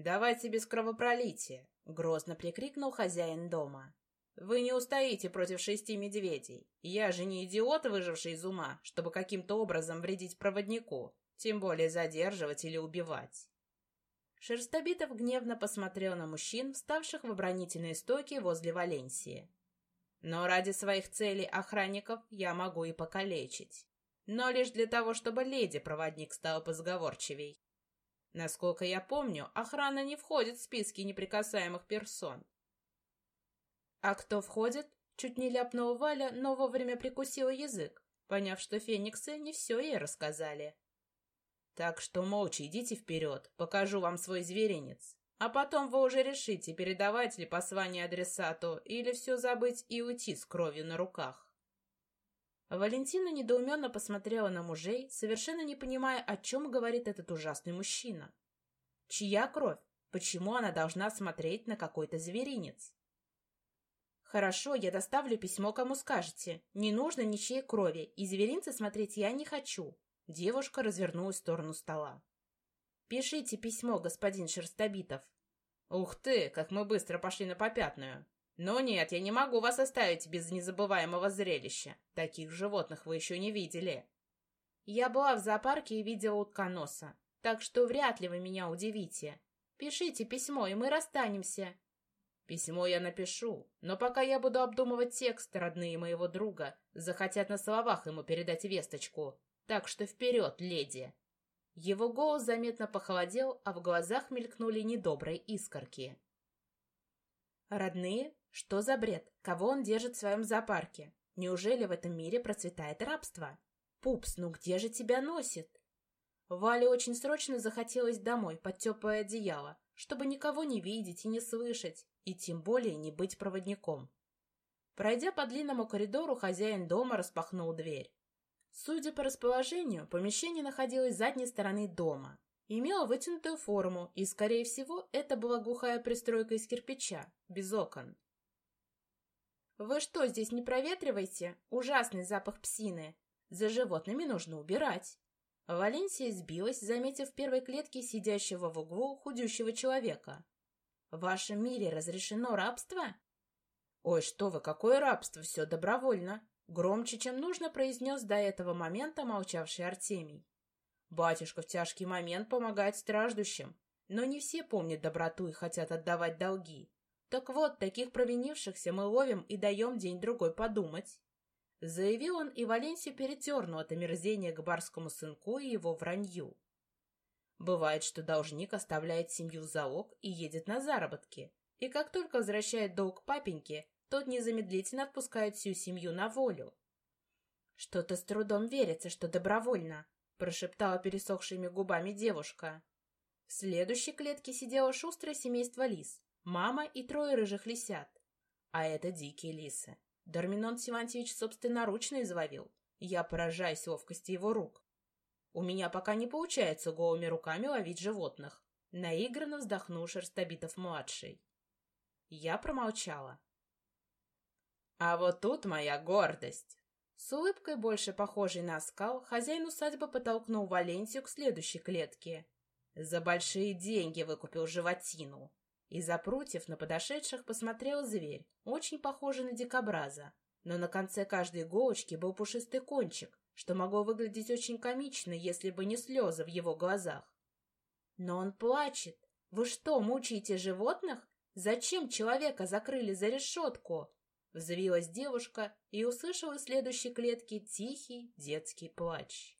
давайте без кровопролития!» — грозно прикрикнул хозяин дома. «Вы не устоите против шести медведей. Я же не идиот, выживший из ума, чтобы каким-то образом вредить проводнику, тем более задерживать или убивать». Шерстобитов гневно посмотрел на мужчин, вставших в оборонительные стойки возле Валенсии. «Но ради своих целей охранников я могу и покалечить. Но лишь для того, чтобы леди-проводник стала позговорчивей. Насколько я помню, охрана не входит в списки неприкасаемых персон. А кто входит? Чуть не ляпнула Валя, но вовремя прикусила язык, поняв, что фениксы не все ей рассказали. Так что молча идите вперед, покажу вам свой зверинец. А потом вы уже решите, передавать ли послание адресату или все забыть и уйти с кровью на руках. Валентина недоуменно посмотрела на мужей, совершенно не понимая, о чем говорит этот ужасный мужчина. Чья кровь? Почему она должна смотреть на какой-то зверинец? «Хорошо, я доставлю письмо, кому скажете. Не нужно ничьей крови, и зверинца смотреть я не хочу. Девушка развернулась в сторону стола. «Пишите письмо, господин Шерстобитов». «Ух ты, как мы быстро пошли на попятную!» «Но нет, я не могу вас оставить без незабываемого зрелища. Таких животных вы еще не видели». «Я была в зоопарке и видела утконоса, так что вряд ли вы меня удивите. Пишите письмо, и мы расстанемся». «Письмо я напишу, но пока я буду обдумывать текст, родные моего друга захотят на словах ему передать весточку. Так что вперед, леди!» Его голос заметно похолодел, а в глазах мелькнули недобрые искорки. «Родные? Что за бред? Кого он держит в своем зоопарке? Неужели в этом мире процветает рабство? Пупс, ну где же тебя носит?» Вале очень срочно захотелось домой под теплое одеяло, чтобы никого не видеть и не слышать, и тем более не быть проводником. Пройдя по длинному коридору, хозяин дома распахнул дверь. Судя по расположению, помещение находилось с задней стороны дома. Имело вытянутую форму, и, скорее всего, это была глухая пристройка из кирпича, без окон. «Вы что, здесь не проветриваете? Ужасный запах псины. За животными нужно убирать». Валенсия сбилась, заметив в первой клетке сидящего в углу худющего человека. «В вашем мире разрешено рабство?» «Ой, что вы, какое рабство, все добровольно!» Громче, чем нужно, произнес до этого момента молчавший Артемий. Батюшка в тяжкий момент помогает страждущим, но не все помнят доброту и хотят отдавать долги. Так вот, таких провинившихся мы ловим и даем день-другой подумать. Заявил он, и Валенсию перетернул от омерзения к барскому сынку и его вранью. Бывает, что должник оставляет семью в залог и едет на заработки, и как только возвращает долг папеньке, тот незамедлительно отпускает всю семью на волю. «Что-то с трудом верится, что добровольно», — прошептала пересохшими губами девушка. В следующей клетке сидело шустрое семейство лис, мама и трое рыжих лисят. А это дикие лисы. Дарминон Силантьевич собственноручно изловил. Я поражаюсь ловкости его рук. У меня пока не получается голыми руками ловить животных. Наигранно вздохнул Шерстобитов-младший. Я промолчала. А вот тут моя гордость. С улыбкой, больше похожей на скал, хозяин усадьбы потолкнул Валенсию к следующей клетке. За большие деньги выкупил животину. Из-за прутьев на подошедших посмотрел зверь, очень похожий на дикобраза. Но на конце каждой иголочки был пушистый кончик, что могло выглядеть очень комично, если бы не слезы в его глазах. Но он плачет. Вы что, мучаете животных? Зачем человека закрыли за решетку? Взвилась девушка и услышала из следующей клетки тихий детский плач.